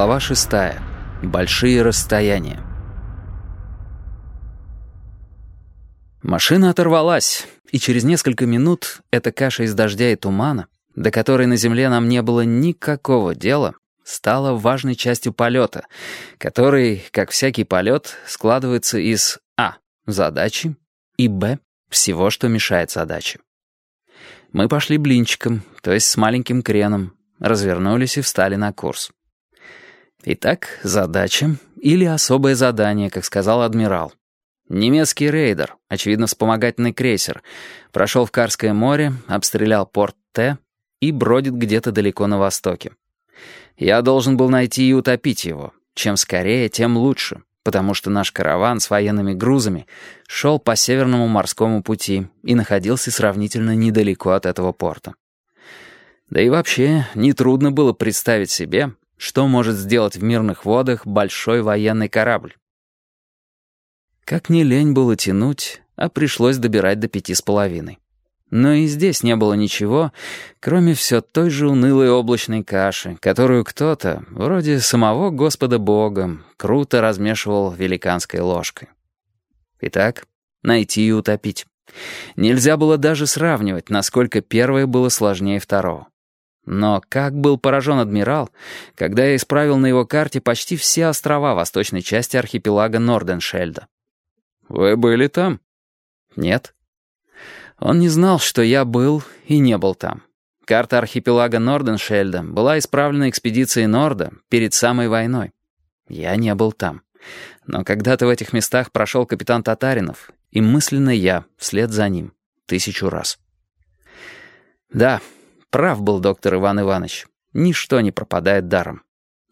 Глава шестая. Большие расстояния. Машина оторвалась, и через несколько минут эта каша из дождя и тумана, до которой на земле нам не было никакого дела, стала важной частью полета, который, как всякий полет, складывается из а. задачи и б. всего, что мешает задаче. Мы пошли блинчиком, то есть с маленьким креном, развернулись и встали на курс. Итак, задача или особое задание, как сказал адмирал. Немецкий рейдер, очевидно вспомогательный крейсер, прошел в Карское море, обстрелял порт Т и бродит где-то далеко на востоке. Я должен был найти и утопить его. Чем скорее, тем лучше, потому что наш караван с военными грузами шел по Северному морскому пути и находился сравнительно недалеко от этого порта. Да и вообще, нетрудно было представить себе, что может сделать в мирных водах большой военный корабль. Как не лень было тянуть, а пришлось добирать до пяти с половиной. Но и здесь не было ничего, кроме все той же унылой облачной каши, которую кто-то, вроде самого Господа Бога, круто размешивал великанской ложкой. Итак, найти и утопить. Нельзя было даже сравнивать, насколько первое было сложнее второго. Но как был поражен адмирал, когда я исправил на его карте почти все острова восточной части архипелага Норденшельда. «Вы были там?» «Нет». Он не знал, что я был и не был там. Карта архипелага Норденшельда была исправлена экспедицией Норда перед самой войной. Я не был там. Но когда-то в этих местах прошел капитан Татаринов, и мысленно я вслед за ним тысячу раз. Да, Прав был доктор Иван Иванович. Ничто не пропадает даром.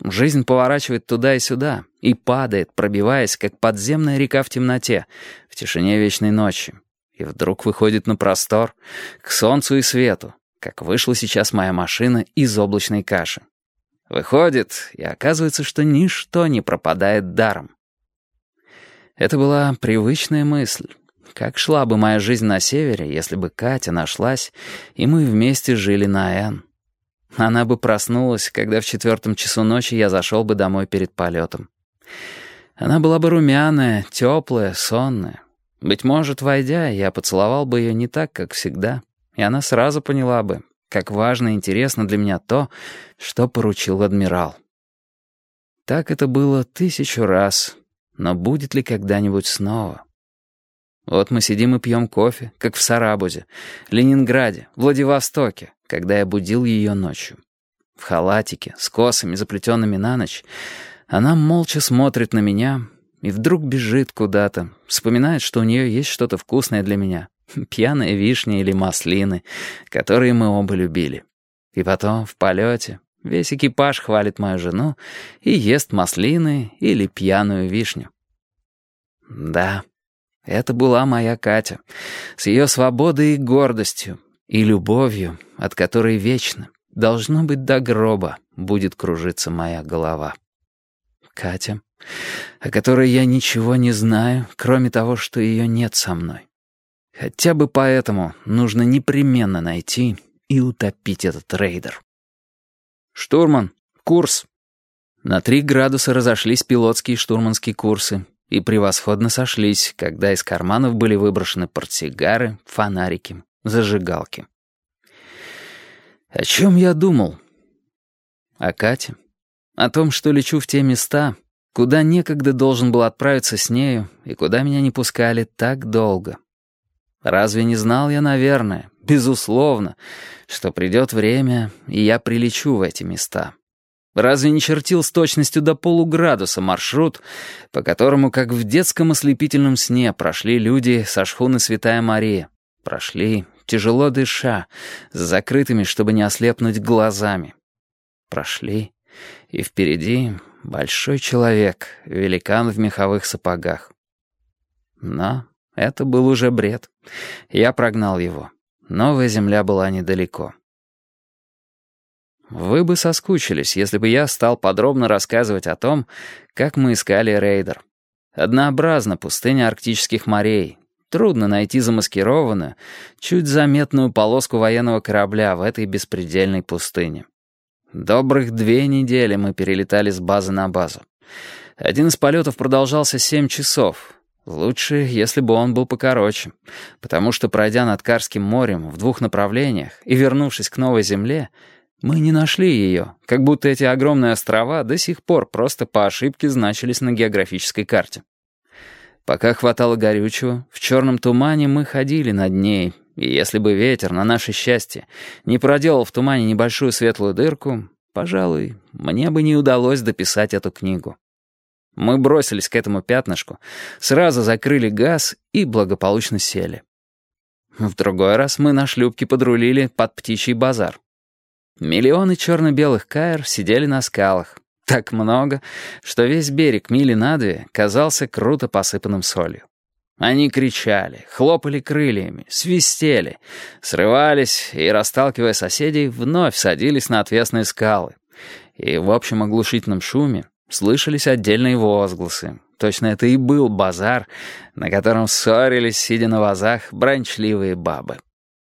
Жизнь поворачивает туда и сюда и падает, пробиваясь, как подземная река в темноте, в тишине вечной ночи. И вдруг выходит на простор, к солнцу и свету, как вышла сейчас моя машина из облачной каши. Выходит, и оказывается, что ничто не пропадает даром. Это была привычная мысль, как шла бы моя жизнь на севере, если бы Катя нашлась, и мы вместе жили на Н? Она бы проснулась, когда в четвертом часу ночи я зашел бы домой перед полетом. Она была бы румяная, теплая, сонная. Быть может, войдя, я поцеловал бы ее не так, как всегда, и она сразу поняла бы, как важно и интересно для меня то, что поручил адмирал. Так это было тысячу раз, но будет ли когда-нибудь снова? Вот мы сидим и пьем кофе, как в Сарабузе, Ленинграде, Владивостоке, когда я будил ее ночью. В халатике, с косами, заплетенными на ночь, она молча смотрит на меня и вдруг бежит куда-то, вспоминает, что у нее есть что-то вкусное для меня, пьяная вишня или маслины, которые мы оба любили. И потом, в полете, весь экипаж хвалит мою жену и ест маслины или пьяную вишню. Да, это была моя Катя, с ее свободой и гордостью, и любовью, от которой вечно, должно быть до гроба, будет кружиться моя голова. Катя, о которой я ничего не знаю, кроме того, что ее нет со мной. Хотя бы поэтому нужно непременно найти и утопить этот рейдер. «Штурман, курс!» На три градуса разошлись пилотские и штурманские курсы, и превосходно сошлись, когда из карманов были выброшены портсигары, фонарики, зажигалки. О чем я думал? О Кате. О том, что лечу в те места, куда некогда должен был отправиться с нею и куда меня не пускали так долго. Разве не знал я, наверное, безусловно, что придет время, и я прилечу в эти места? Разве не чертил с точностью до полуградуса маршрут, по которому, как в детском ослепительном сне, прошли люди со шхуны Святая Мария? Прошли, тяжело дыша, с закрытыми, чтобы не ослепнуть глазами. Прошли, и впереди большой человек, великан в меховых сапогах. Но это был уже бред. Я прогнал его. Новая земля была недалеко. Вы бы соскучились, если бы я стал подробно рассказывать о том, как мы искали рейдер. Однообразна пустыня арктических морей. Трудно найти замаскированную, чуть заметную полоску военного корабля в этой беспредельной пустыне. Добрых две недели мы перелетали с базы на базу. Один из полетов продолжался семь часов. Лучше, если бы он был покороче, потому что, пройдя над Карским морем в двух направлениях и вернувшись к новой земле, мы не нашли ее, как будто эти огромные острова до сих пор просто по ошибке значились на географической карте. Пока хватало горючего, в черном тумане мы ходили над ней, и если бы ветер, на наше счастье, не проделал в тумане небольшую светлую дырку, пожалуй, мне бы не удалось дописать эту книгу. Мы бросились к этому пятнышку, сразу закрыли газ и благополучно сели. В другой раз мы на шлюпке подрулили под птичий базар. Миллионы черно-белых каэр сидели на скалах. Так много, что весь берег мили на две казался круто посыпанным солью. Они кричали, хлопали крыльями, свистели, срывались и, расталкивая соседей, вновь садились на отвесные скалы. И в общем оглушительном шуме Слышались отдельные возгласы. Точно это и был базар, на котором ссорились, сидя на вазах, бранчливые бабы.